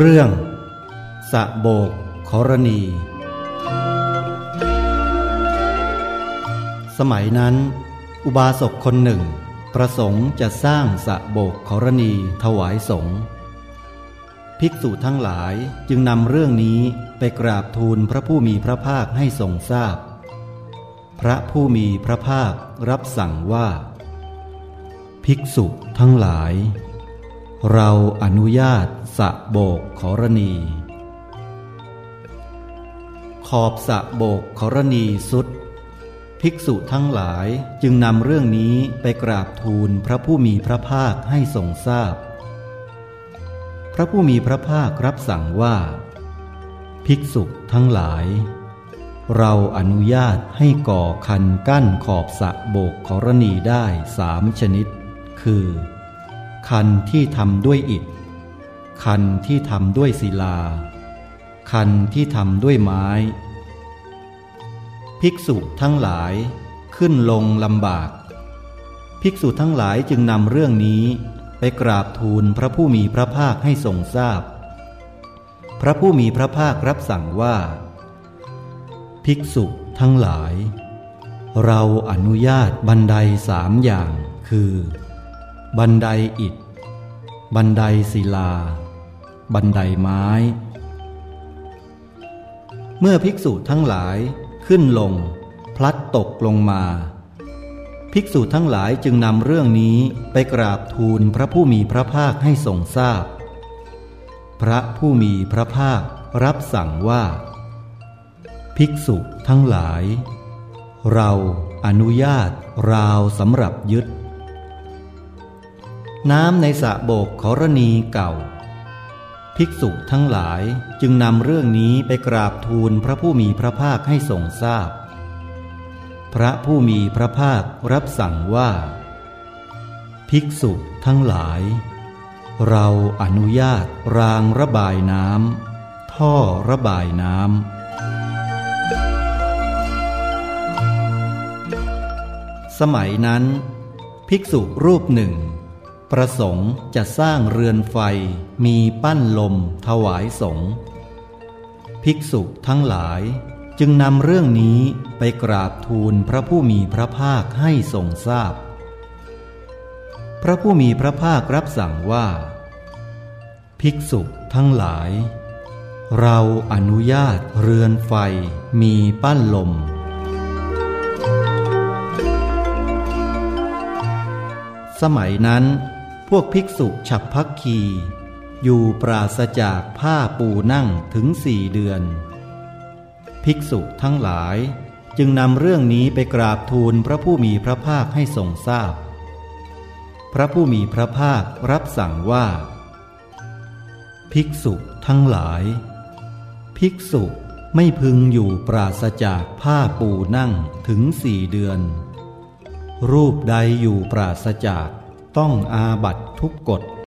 เรื่อง สะโบกขรณี สมัยนั้น อุบาสกคนหนึ่ง ประสงค์จะสร้างสะโบกขรณีถวายสงฆ์ภิกษุทั้งหลายจึงนำเรื่องนี้ไปกราบทูลพระผู้มีพระภาคให้ทรงทราบพพระผู้มีพระภาครับสั่งว่า ภิกษุทั้งหลาย เราอนุญาตสะโบกขรณี ขอบสะโบกขรณีสุด ภิกษุทั้งหลายจึงนำเรื่องนี้ไปกราบทูลพระผู้มีพระภาคให้ทรงทราบพพระผู้มีพระภาครับสั่งว่า ภิกษุทั้งหลาย เราอนุญาตให้ก่อคันกั้นขอบสะโบกขรณีได้สามชนิด คือ คันที่ทำด้วยอิฐ คันที่ทำด้วยศิลา คันที่ทำด้วยไม้ ภิกษุทั้งหลายขึ้นลงลำบาก ภิกษุทั้งหลายจึงนำเรื่องนี้ไปกราบทูลพระผู้มีพระภาคให้ทรงทราบพพระผู้มีพระภาครับสั่งว่า ภิกษุทั้งหลาย เราอนุญาตบันไดสามอย่างคือ บันไดอิฐ บันไดศิลา บันไดไม้ เมื่อภิกษุทั้งหลายขึ้นลง พลัดตกลงมา ภิกษุทั้งหลายจึงนำเรื่องนี้ไปกราบทูลพระผู้มีพระภาคให้ทรงทราบพพระผู้มีพระภาครับสั่งว่า ภิกษุทั้งหลาย เราอนุญาตราวสำหรับยึด น้ำในสระโบกขรณีเก่า ภิกษุทั้งหลายจึงนำเรื่องนี้ไปกราบทูลพระผู้มีพระภาคให้ทรงทราบพพระผู้มีพระภาครับสั่งว่า ภิกษุทั้งหลาย เราอนุญาตรางระบายน้ำท่อระบายน้ำสมัยนั้น ภิกษุรูปหนึ่ง ประสงค์จะสร้างเรือนไฟมีปั้นลมถวายสงฆ์ภิกษุทั้งหลายจึงนำเรื่องนี้ไปกราบทูลพระผู้มีพระภาคให้ทรงทราบพพระผู้มีพระภาครับสั่งว่า ภิกษุทั้งหลาย เราอนุญาตเรือนไฟมีปั้นลม สมัยนั้น พวกภิกษุฉับพักคี อยู่ปราศจากผ้าปูนั่งถึงสี่เดือน ภิกษุทั้งหลายจึงนำเรื่องนี้ไปกราบทูลพระผู้มีพระภาคให้ทรงทราบพพระผู้มีพระภาครับสั่งว่า ภิกษุทั้งหลาย ภิกษุไม่พึงอยู่ปราศจากผ้าปูนั่งถึงสี่เดือน รูปใดอยู่ปราศจาก ต้องอาบัตทุกกฎ